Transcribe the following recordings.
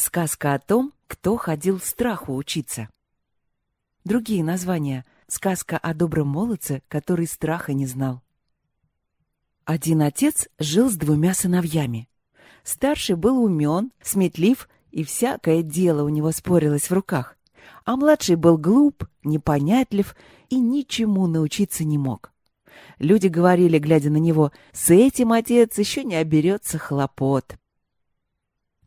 Сказка о том, кто ходил страху учиться. Другие названия. Сказка о добром молодце, который страха не знал. Один отец жил с двумя сыновьями. Старший был умен, сметлив, и всякое дело у него спорилось в руках. А младший был глуп, непонятлив и ничему научиться не мог. Люди говорили, глядя на него, с этим отец еще не оберется хлопот.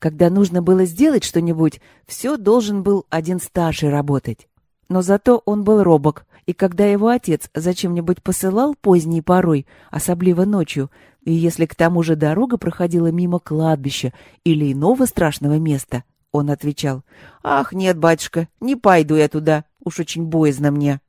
Когда нужно было сделать что-нибудь, все должен был один старший работать. Но зато он был робок, и когда его отец зачем-нибудь посылал поздней порой, особливо ночью, и если к тому же дорога проходила мимо кладбища или иного страшного места, он отвечал, «Ах, нет, батюшка, не пойду я туда, уж очень боязно мне».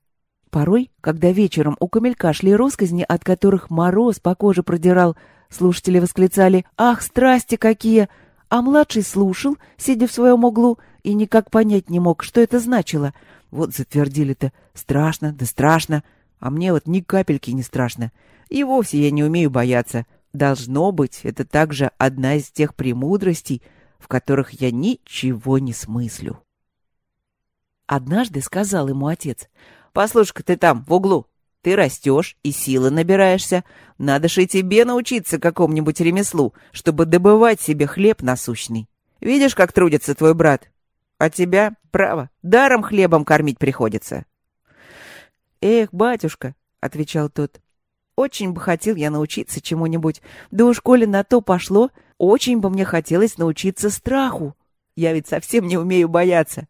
Порой, когда вечером у камелька шли росказни, от которых мороз по коже продирал, слушатели восклицали «Ах, страсти какие!» А младший слушал, сидя в своем углу, и никак понять не мог, что это значило. Вот затвердили-то «страшно, да страшно», а мне вот ни капельки не страшно. И вовсе я не умею бояться. Должно быть, это также одна из тех премудростей, в которых я ничего не смыслю. Однажды сказал ему отец, «Послушай-ка ты там, в углу, ты растешь и силы набираешься. Надо же и тебе научиться какому-нибудь ремеслу, чтобы добывать себе хлеб насущный. Видишь, как трудится твой брат? А тебя, право, даром хлебом кормить приходится. «Эх, батюшка», — отвечал тот, — «очень бы хотел я научиться чему-нибудь. Да уж, коли на то пошло, очень бы мне хотелось научиться страху. Я ведь совсем не умею бояться.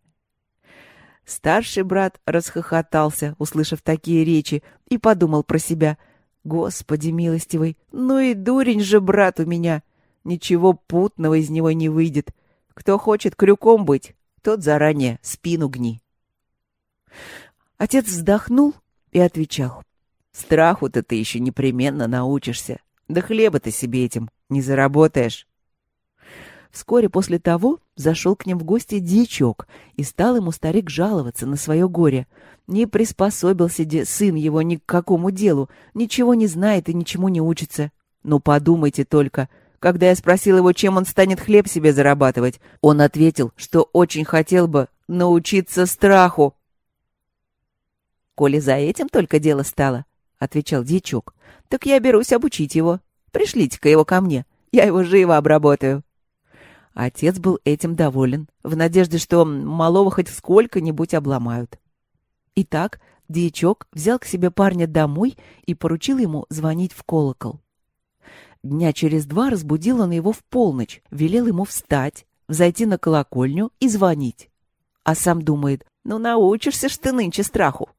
Старший брат расхохотался, услышав такие речи, и подумал про себя. «Господи милостивый, ну и дурень же брат у меня! Ничего путного из него не выйдет. Кто хочет крюком быть, тот заранее спину гни». Отец вздохнул и отвечал. «Страху-то ты еще непременно научишься. Да хлеба ты себе этим не заработаешь». Вскоре после того зашел к ним в гости дьячок, и стал ему старик жаловаться на свое горе. Не приспособился де сын его ни к какому делу, ничего не знает и ничему не учится. Ну, подумайте только. Когда я спросил его, чем он станет хлеб себе зарабатывать, он ответил, что очень хотел бы научиться страху. «Коли за этим только дело стало», — отвечал дьячок, — «так я берусь обучить его. Пришлите-ка его ко мне, я его живо обработаю». Отец был этим доволен, в надежде, что малого хоть сколько-нибудь обломают. Итак, дьячок взял к себе парня домой и поручил ему звонить в колокол. Дня через два разбудил он его в полночь, велел ему встать, взойти на колокольню и звонить. А сам думает, ну научишься ж ты нынче страху.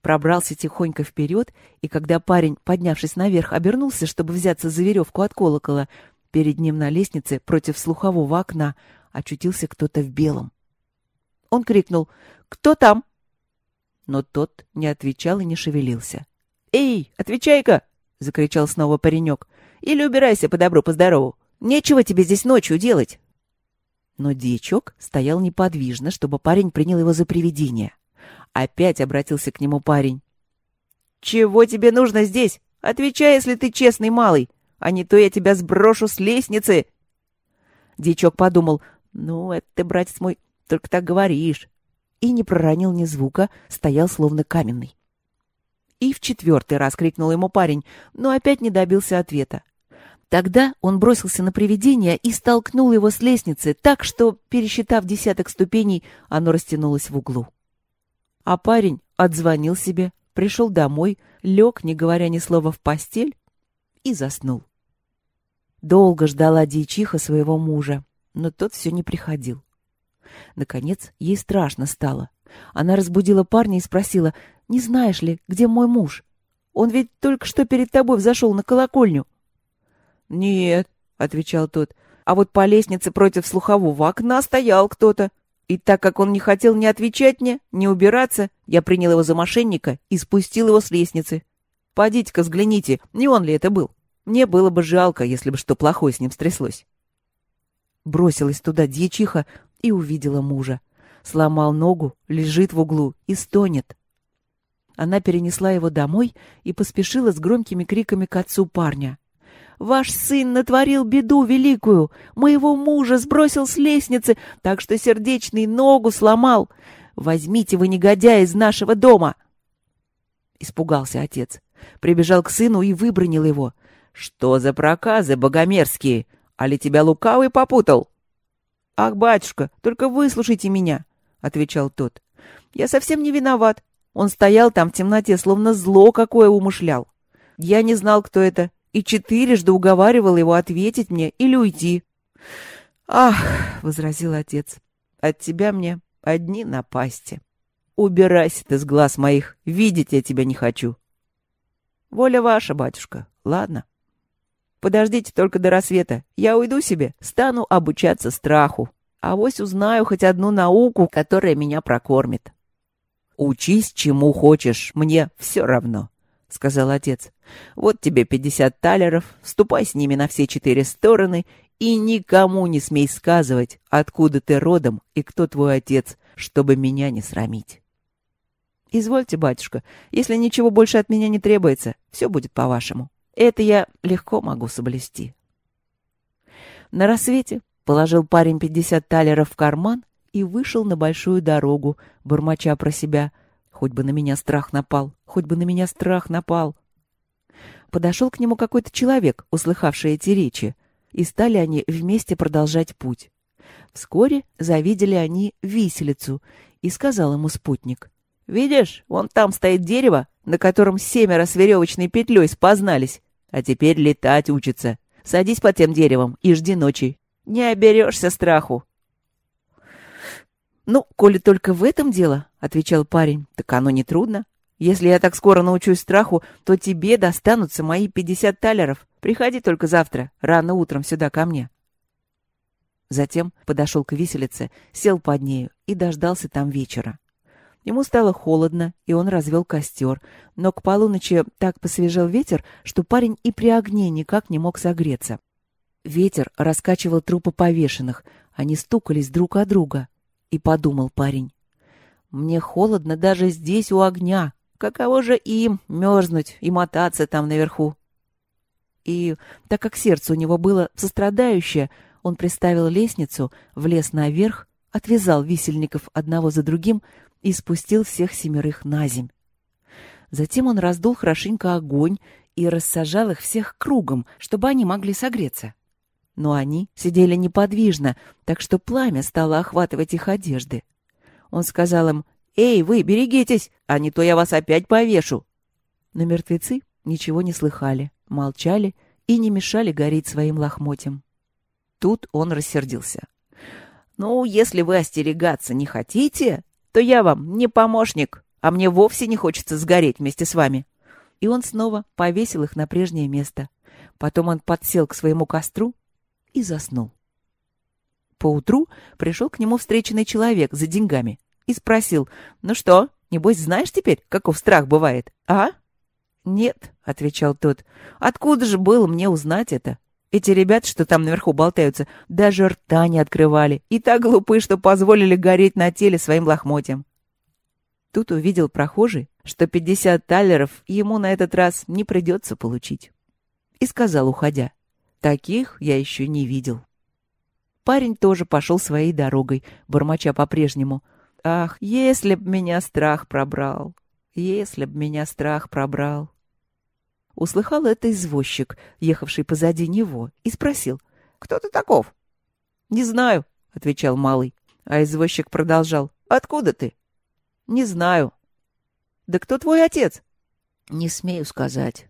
Пробрался тихонько вперед, и когда парень, поднявшись наверх, обернулся, чтобы взяться за веревку от колокола, Перед ним на лестнице против слухового окна очутился кто-то в белом. Он крикнул «Кто там?» Но тот не отвечал и не шевелился. «Эй, отвечай-ка!» — закричал снова паренек. «Или убирайся по добру, по здорову. Нечего тебе здесь ночью делать!» Но дьячок стоял неподвижно, чтобы парень принял его за привидение. Опять обратился к нему парень. «Чего тебе нужно здесь? Отвечай, если ты честный малый а не то я тебя сброшу с лестницы. Дичок подумал, ну, это ты, братец мой, только так говоришь. И не проронил ни звука, стоял словно каменный. И в четвертый раз крикнул ему парень, но опять не добился ответа. Тогда он бросился на привидение и столкнул его с лестницы так, что, пересчитав десяток ступеней, оно растянулось в углу. А парень отзвонил себе, пришел домой, лег, не говоря ни слова, в постель и заснул. Долго ждала дьячиха своего мужа, но тот все не приходил. Наконец, ей страшно стало. Она разбудила парня и спросила, «Не знаешь ли, где мой муж? Он ведь только что перед тобой взошел на колокольню». «Нет», — отвечал тот, «а вот по лестнице против слухового окна стоял кто-то. И так как он не хотел ни отвечать мне, ни убираться, я принял его за мошенника и спустил его с лестницы. Подите-ка взгляните, не он ли это был?» Мне было бы жалко, если бы что плохое с ним стряслось. Бросилась туда дьячиха и увидела мужа. Сломал ногу, лежит в углу и стонет. Она перенесла его домой и поспешила с громкими криками к отцу парня. Ваш сын натворил беду великую. Моего мужа сбросил с лестницы, так что сердечный ногу сломал. Возьмите вы негодяя из нашего дома!» Испугался отец. Прибежал к сыну и выбронил его. «Что за проказы богомерзкие? Али тебя лукавый попутал?» «Ах, батюшка, только выслушайте меня!» — отвечал тот. «Я совсем не виноват. Он стоял там в темноте, словно зло какое умышлял. Я не знал, кто это, и четырежды уговаривал его ответить мне или уйти. «Ах!» — возразил отец. «От тебя мне одни напасти. Убирайся ты с глаз моих, видеть я тебя не хочу». «Воля ваша, батюшка, ладно. Подождите только до рассвета. Я уйду себе, стану обучаться страху. а Авось узнаю хоть одну науку, которая меня прокормит». «Учись чему хочешь, мне все равно», — сказал отец. «Вот тебе пятьдесят талеров, ступай с ними на все четыре стороны и никому не смей сказывать, откуда ты родом и кто твой отец, чтобы меня не срамить». «Извольте, батюшка, если ничего больше от меня не требуется, все будет по-вашему. Это я легко могу соблюсти». На рассвете положил парень пятьдесят талеров в карман и вышел на большую дорогу, бормоча про себя. Хоть бы на меня страх напал, хоть бы на меня страх напал. Подошел к нему какой-то человек, услыхавший эти речи, и стали они вместе продолжать путь. Вскоре завидели они виселицу, и сказал ему спутник. «Видишь, вон там стоит дерево, на котором семеро с веревочной петлей спознались, а теперь летать учится. Садись под тем деревом и жди ночи. Не оберешься страху. «Ну, коли только в этом дело, — отвечал парень, — так оно не трудно. Если я так скоро научусь страху, то тебе достанутся мои пятьдесят талеров. Приходи только завтра, рано утром сюда ко мне». Затем подошел к виселице, сел под нею и дождался там вечера. Ему стало холодно, и он развел костер, но к полуночи так посвежел ветер, что парень и при огне никак не мог согреться. Ветер раскачивал трупы повешенных, они стукались друг о друга. И подумал парень. Мне холодно даже здесь у огня. Каково же им мерзнуть и мотаться там наверху? И так как сердце у него было сострадающее, он приставил лестницу, влез наверх, отвязал висельников одного за другим и спустил всех семерых на земь. Затем он раздул хорошенько огонь и рассажал их всех кругом, чтобы они могли согреться но они сидели неподвижно, так что пламя стало охватывать их одежды. Он сказал им «Эй, вы, берегитесь, а не то я вас опять повешу!» Но мертвецы ничего не слыхали, молчали и не мешали гореть своим лохмотьям. Тут он рассердился. «Ну, если вы остерегаться не хотите, то я вам не помощник, а мне вовсе не хочется сгореть вместе с вами». И он снова повесил их на прежнее место. Потом он подсел к своему костру и заснул. Поутру пришел к нему встреченный человек за деньгами и спросил, «Ну что, небось знаешь теперь, каков страх бывает, а?» «Нет», — отвечал тот, — «откуда же было мне узнать это? Эти ребята, что там наверху болтаются, даже рта не открывали и так глупы, что позволили гореть на теле своим лохмотьям». Тут увидел прохожий, что пятьдесят талеров ему на этот раз не придется получить. И сказал, уходя, Таких я еще не видел. Парень тоже пошел своей дорогой, бормоча по-прежнему. «Ах, если б меня страх пробрал! Если б меня страх пробрал!» Услыхал это извозчик, ехавший позади него, и спросил. «Кто ты таков?» «Не знаю», — отвечал малый. А извозчик продолжал. «Откуда ты?» «Не знаю». «Да кто твой отец?» «Не смею сказать».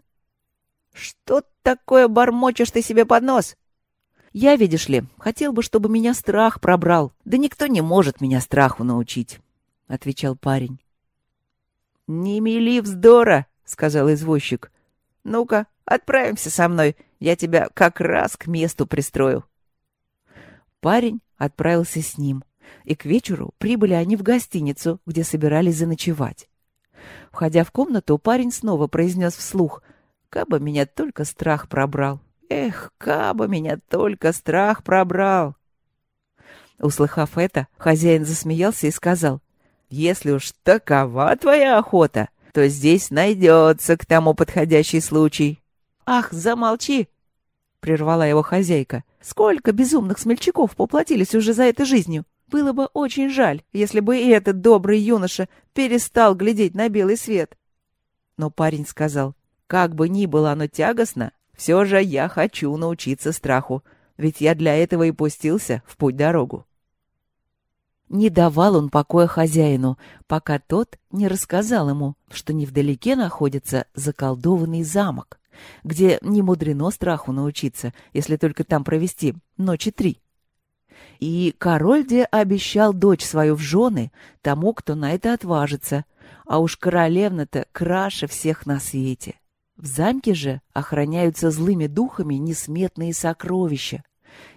«Что такое бормочешь ты себе под нос?» «Я, видишь ли, хотел бы, чтобы меня страх пробрал. Да никто не может меня страху научить», — отвечал парень. «Не мели вздора», — сказал извозчик. «Ну-ка, отправимся со мной, я тебя как раз к месту пристрою». Парень отправился с ним, и к вечеру прибыли они в гостиницу, где собирались заночевать. Входя в комнату, парень снова произнес вслух — Каба меня только страх пробрал. Эх, каба меня только страх пробрал. Услыхав это, хозяин засмеялся и сказал, «Если уж такова твоя охота, то здесь найдется к тому подходящий случай». «Ах, замолчи!» прервала его хозяйка. «Сколько безумных смельчаков поплатились уже за этой жизнью! Было бы очень жаль, если бы и этот добрый юноша перестал глядеть на белый свет!» Но парень сказал, «Как бы ни было оно тягостно, все же я хочу научиться страху, ведь я для этого и пустился в путь-дорогу». Не давал он покоя хозяину, пока тот не рассказал ему, что невдалеке находится заколдованный замок, где не мудрено страху научиться, если только там провести ночи три. И король-де обещал дочь свою в жены тому, кто на это отважится, а уж королевна-то краше всех на свете. В замке же охраняются злыми духами несметные сокровища,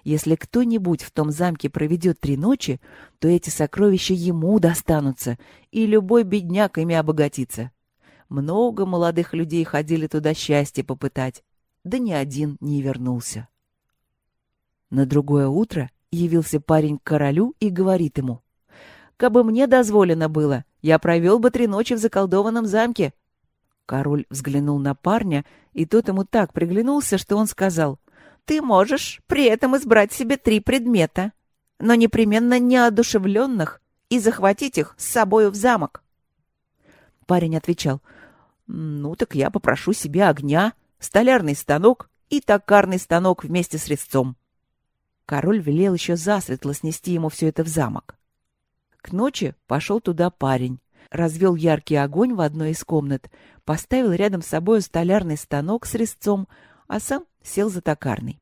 если кто-нибудь в том замке проведет три ночи, то эти сокровища ему достанутся, и любой бедняк ими обогатится. Много молодых людей ходили туда счастье попытать, да ни один не вернулся. На другое утро явился парень к королю и говорит ему, «Кабы мне дозволено было, я провел бы три ночи в заколдованном замке». Король взглянул на парня, и тот ему так приглянулся, что он сказал, ты можешь при этом избрать себе три предмета, но непременно неодушевленных, и захватить их с собою в замок. Парень отвечал, «Ну, так я попрошу себе огня, столярный станок и токарный станок вместе с резцом». Король велел еще засветло снести ему все это в замок. К ночи пошел туда парень, развел яркий огонь в одной из комнат, поставил рядом с собой столярный станок с резцом, а сам сел за токарный.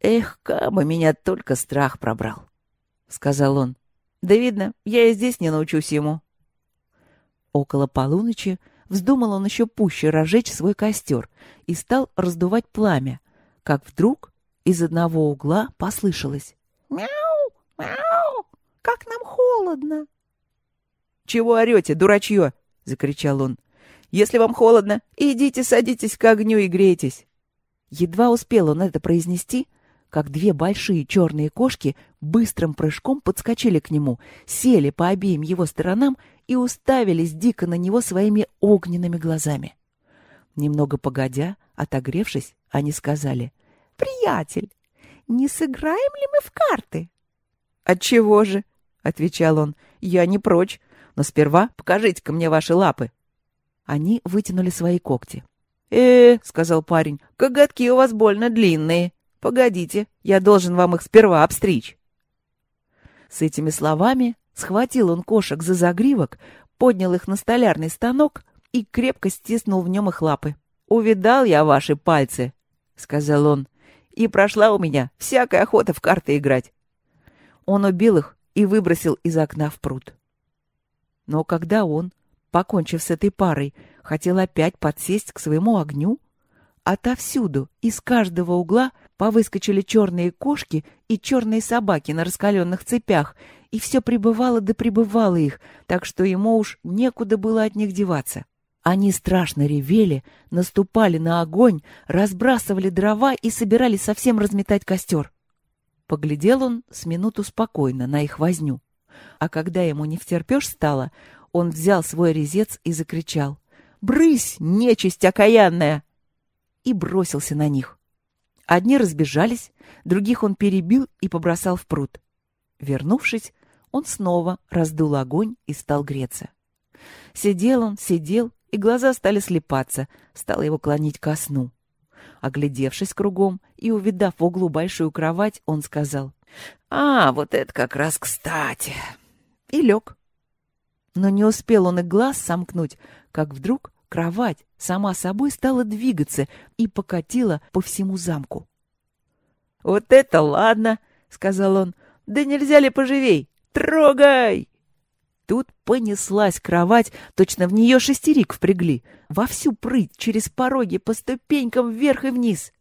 «Эх, кабы меня только страх пробрал», — сказал он. «Да видно, я и здесь не научусь ему». Около полуночи вздумал он еще пуще разжечь свой костер и стал раздувать пламя, как вдруг из одного угла послышалось «Мяу! Мяу! Как нам холодно!» «Чего орете, дурачье?» — закричал он. «Если вам холодно, идите садитесь к огню и грейтесь». Едва успел он это произнести, как две большие черные кошки быстрым прыжком подскочили к нему, сели по обеим его сторонам и уставились дико на него своими огненными глазами. Немного погодя, отогревшись, они сказали, «Приятель, не сыграем ли мы в карты?» «Отчего же?» — отвечал он, «я не прочь, но сперва покажите-ка мне ваши лапы». Они вытянули свои когти. «Э, — сказал парень, — коготки у вас больно длинные. Погодите, я должен вам их сперва обстричь». С этими словами схватил он кошек за загривок, поднял их на столярный станок и крепко стиснул в нем их лапы. «Увидал я ваши пальцы», — сказал он, — «и прошла у меня всякая охота в карты играть». Он убил их и выбросил из окна в пруд. Но когда он, покончив с этой парой, хотел опять подсесть к своему огню, отовсюду, из каждого угла повыскочили черные кошки и черные собаки на раскаленных цепях, и все прибывало да прибывало их, так что ему уж некуда было от них деваться. Они страшно ревели, наступали на огонь, разбрасывали дрова и собирались совсем разметать костер. Поглядел он с минуту спокойно на их возню. А когда ему не втерпешь стало, он взял свой резец и закричал. «Брысь, нечисть окаянная!» и бросился на них. Одни разбежались, других он перебил и побросал в пруд. Вернувшись, он снова раздул огонь и стал греться. Сидел он, сидел, и глаза стали слепаться, стало его клонить ко сну. Оглядевшись кругом и увидав в углу большую кровать, он сказал, «А, вот это как раз кстати!» и лег. Но не успел он и глаз сомкнуть, как вдруг Кровать сама собой стала двигаться и покатила по всему замку. «Вот это ладно!» — сказал он. «Да нельзя ли поживей? Трогай!» Тут понеслась кровать, точно в нее шестерик впрягли, во всю прыть, через пороги, по ступенькам вверх и вниз.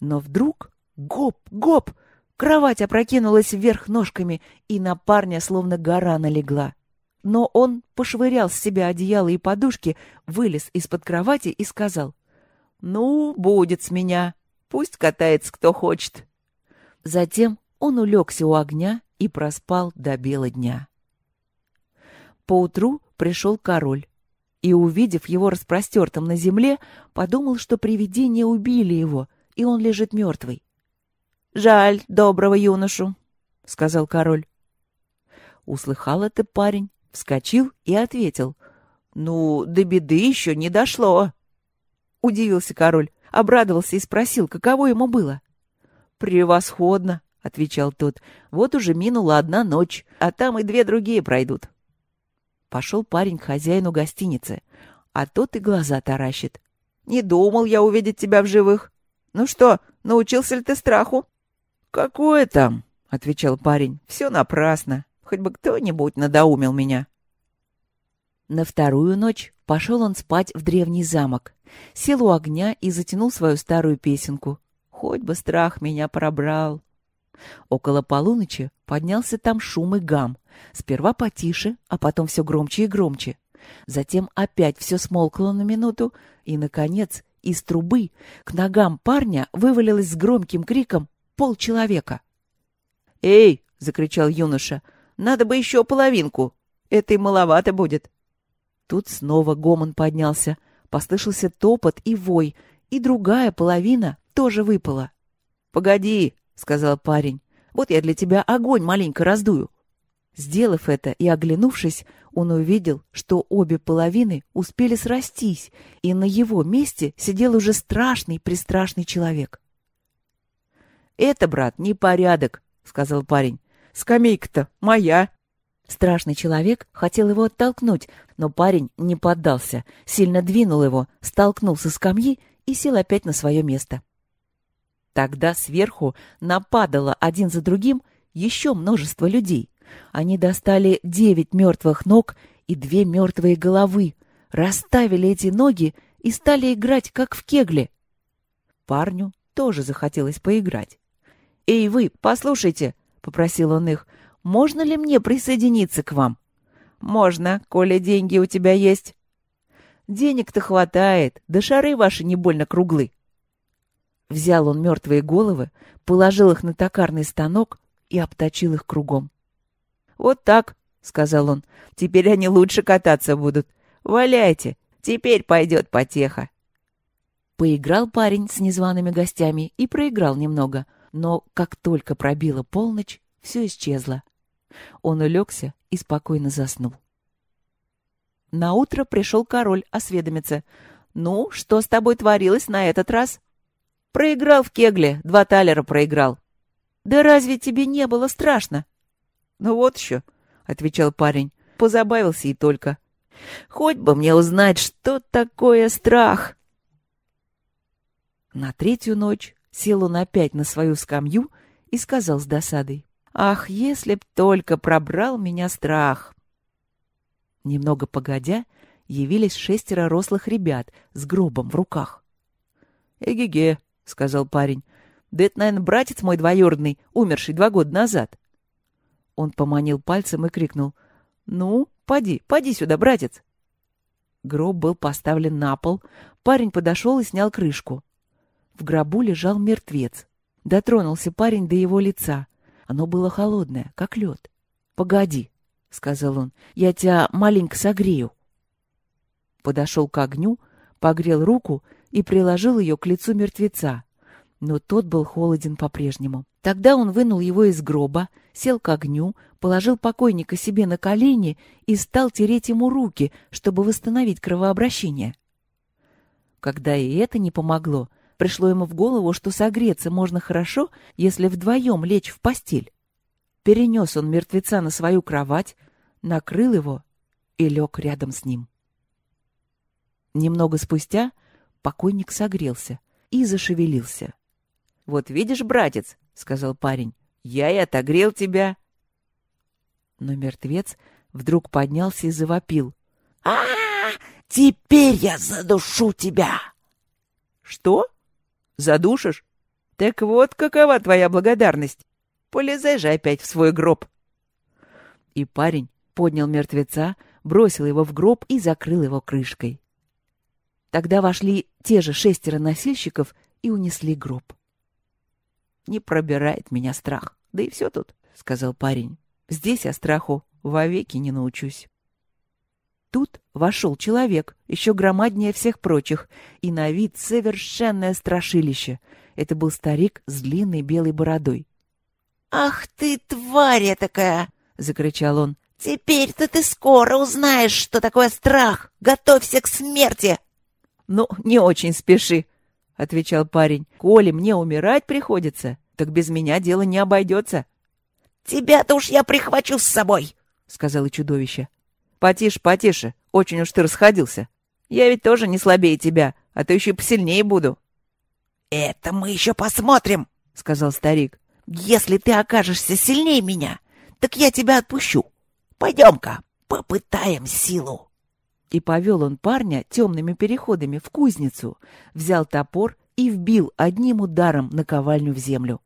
Но вдруг — гоп, гоп! Кровать опрокинулась вверх ножками, и на парня словно гора налегла. Но он пошвырял с себя одеяло и подушки, вылез из-под кровати и сказал, «Ну, будет с меня. Пусть катается кто хочет». Затем он улегся у огня и проспал до бела дня. Поутру пришел король и, увидев его распростертым на земле, подумал, что привидения убили его, и он лежит мертвый. «Жаль доброго юношу», — сказал король. Услыхал это парень, вскочил и ответил. «Ну, до беды еще не дошло». Удивился король, обрадовался и спросил, каково ему было. «Превосходно», — отвечал тот. «Вот уже минула одна ночь, а там и две другие пройдут». Пошел парень к хозяину гостиницы, а тот и глаза таращит. «Не думал я увидеть тебя в живых. Ну что, научился ли ты страху?» «Какое там?» — отвечал парень. «Все напрасно. Хоть бы кто-нибудь надоумил меня». На вторую ночь пошел он спать в древний замок, сел у огня и затянул свою старую песенку. «Хоть бы страх меня пробрал». Около полуночи поднялся там шум и гам. Сперва потише, а потом все громче и громче. Затем опять все смолкло на минуту, и, наконец, из трубы к ногам парня вывалилось с громким криком полчеловека. «Эй!» — закричал юноша. «Надо бы еще половинку. Это и маловато будет». Тут снова гомон поднялся. Послышался топот и вой, и другая половина тоже выпала. «Погоди!» — сказал парень. «Вот я для тебя огонь маленько раздую». Сделав это и оглянувшись, он увидел, что обе половины успели срастись, и на его месте сидел уже страшный-престрашный человек. «Это, брат, непорядок», — сказал парень. «Скамейка-то моя». Страшный человек хотел его оттолкнуть, но парень не поддался, сильно двинул его, столкнул со скамьи и сел опять на свое место. Тогда сверху нападало один за другим еще множество людей. Они достали девять мертвых ног и две мертвые головы, расставили эти ноги и стали играть, как в кегле. Парню тоже захотелось поиграть. «Эй, вы, послушайте!» — попросил он их. «Можно ли мне присоединиться к вам?» «Можно, коли деньги у тебя есть». «Денег-то хватает, да шары ваши не больно круглы», Взял он мертвые головы, положил их на токарный станок и обточил их кругом. «Вот так», — сказал он, — «теперь они лучше кататься будут. Валяйте, теперь пойдет потеха». Поиграл парень с незваными гостями и проиграл немного, но как только пробила полночь, все исчезло. Он улегся и спокойно заснул. Наутро пришел король осведомиться. «Ну, что с тобой творилось на этот раз?» Проиграл в кегле, два талера проиграл. Да разве тебе не было страшно? Ну вот еще, отвечал парень. Позабавился и только. Хоть бы мне узнать, что такое страх. На третью ночь сел он опять на свою скамью и сказал с досадой. «Ах, если б только пробрал меня страх!» Немного погодя, явились шестеро рослых ребят с гробом в руках. «Эге-ге!» — сказал парень. «Да это, наверное, братец мой двоюродный, умерший два года назад». Он поманил пальцем и крикнул. «Ну, поди, поди сюда, братец!» Гроб был поставлен на пол. Парень подошел и снял крышку. В гробу лежал мертвец. Дотронулся парень до его лица. Оно было холодное, как лед. «Погоди», — сказал он, — «я тебя маленько согрею». Подошел к огню, погрел руку и приложил ее к лицу мертвеца. Но тот был холоден по-прежнему. Тогда он вынул его из гроба, сел к огню, положил покойника себе на колени и стал тереть ему руки, чтобы восстановить кровообращение. Когда и это не помогло, пришло ему в голову, что согреться можно хорошо, если вдвоем лечь в постель. Перенес он мертвеца на свою кровать, накрыл его и лег рядом с ним. Немного спустя покойник согрелся и зашевелился. — Вот видишь, братец, — сказал парень, — я и отогрел тебя. Но мертвец вдруг поднялся и завопил. а, -а, -а Теперь я задушу тебя! — Что? Задушишь? Так вот какова твоя благодарность. Полезай же опять в свой гроб. И парень поднял мертвеца, бросил его в гроб и закрыл его крышкой. Тогда вошли те же шестеро носильщиков и унесли гроб. «Не пробирает меня страх. Да и все тут», — сказал парень. «Здесь я страху вовеки не научусь». Тут вошел человек, еще громаднее всех прочих, и на вид совершенное страшилище. Это был старик с длинной белой бородой. «Ах ты, тварь такая!» — закричал он. «Теперь-то ты скоро узнаешь, что такое страх! Готовься к смерти!» «Ну, не очень спеши», — отвечал парень. «Коли мне умирать приходится, так без меня дело не обойдется». «Тебя-то уж я прихвачу с собой», — сказала чудовище. «Потише, потише, очень уж ты расходился. Я ведь тоже не слабее тебя, а то еще посильнее буду». «Это мы еще посмотрим», — сказал старик. «Если ты окажешься сильнее меня, так я тебя отпущу. Пойдем-ка, попытаем силу». И повел он парня темными переходами в кузницу, взял топор и вбил одним ударом наковальню в землю.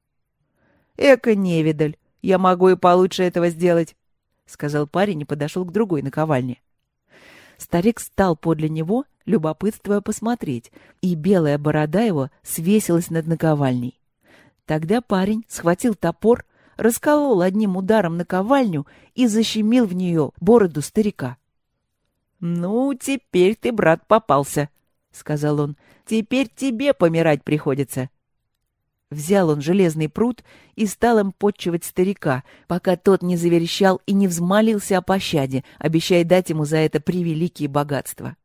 «Эка невидаль, я могу и получше этого сделать», — сказал парень и подошел к другой наковальне. Старик стал подле него, любопытствуя посмотреть, и белая борода его свесилась над наковальней. Тогда парень схватил топор, расколол одним ударом наковальню и защемил в нее бороду старика. «Ну, теперь ты, брат, попался», — сказал он. «Теперь тебе помирать приходится». Взял он железный пруд и стал им подчивать старика, пока тот не заверещал и не взмолился о пощаде, обещая дать ему за это превеликие богатства.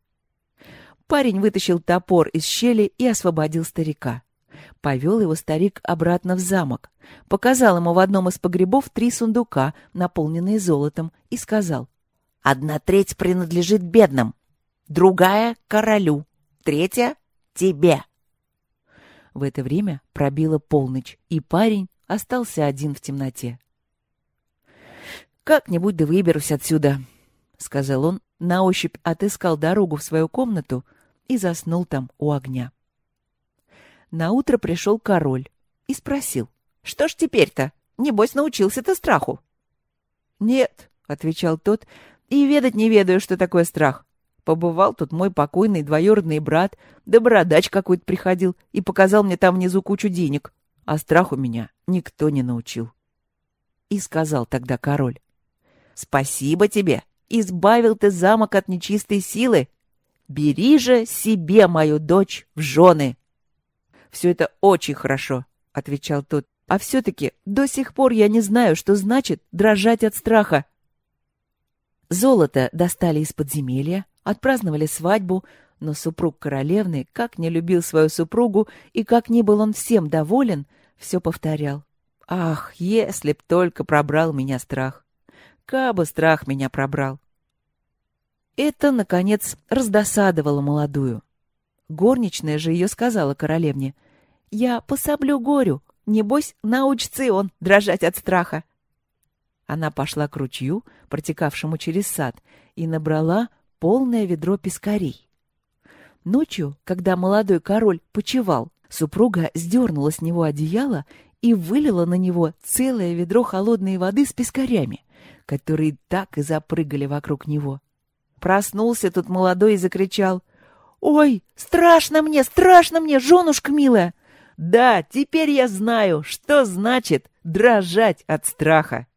Парень вытащил топор из щели и освободил старика. Повел его старик обратно в замок, показал ему в одном из погребов три сундука, наполненные золотом, и сказал, «Одна треть принадлежит бедным, другая — королю, третья — тебе». В это время пробила полночь, и парень остался один в темноте. «Как-нибудь да выберусь отсюда», — сказал он, на ощупь отыскал дорогу в свою комнату и заснул там у огня. Наутро пришел король и спросил, «Что ж теперь-то? Небось, научился ты страху?» «Нет», — отвечал тот, — «и ведать не ведаю, что такое страх. Побывал тут мой покойный двоюродный брат, да бородач какой-то приходил и показал мне там внизу кучу денег, а страх у меня никто не научил. И сказал тогда король, «Спасибо тебе, избавил ты замок от нечистой силы. Бери же себе мою дочь в жены». «Все это очень хорошо», — отвечал тот, «а все-таки до сих пор я не знаю, что значит дрожать от страха». Золото достали из подземелья, отпраздновали свадьбу, но супруг королевны, как не любил свою супругу и как не был он всем доволен, все повторял. «Ах, если б только пробрал меня страх! Кабы страх меня пробрал!» Это, наконец, раздосадовало молодую. Горничная же ее сказала королевне. «Я пособлю горю, небось, научится он дрожать от страха». Она пошла к ручью, протекавшему через сад, и набрала полное ведро пескарей. Ночью, когда молодой король почевал, супруга сдернула с него одеяло и вылила на него целое ведро холодной воды с пескарями, которые так и запрыгали вокруг него. Проснулся тут молодой и закричал. «Ой, страшно мне, страшно мне, женушка милая!» «Да, теперь я знаю, что значит дрожать от страха!»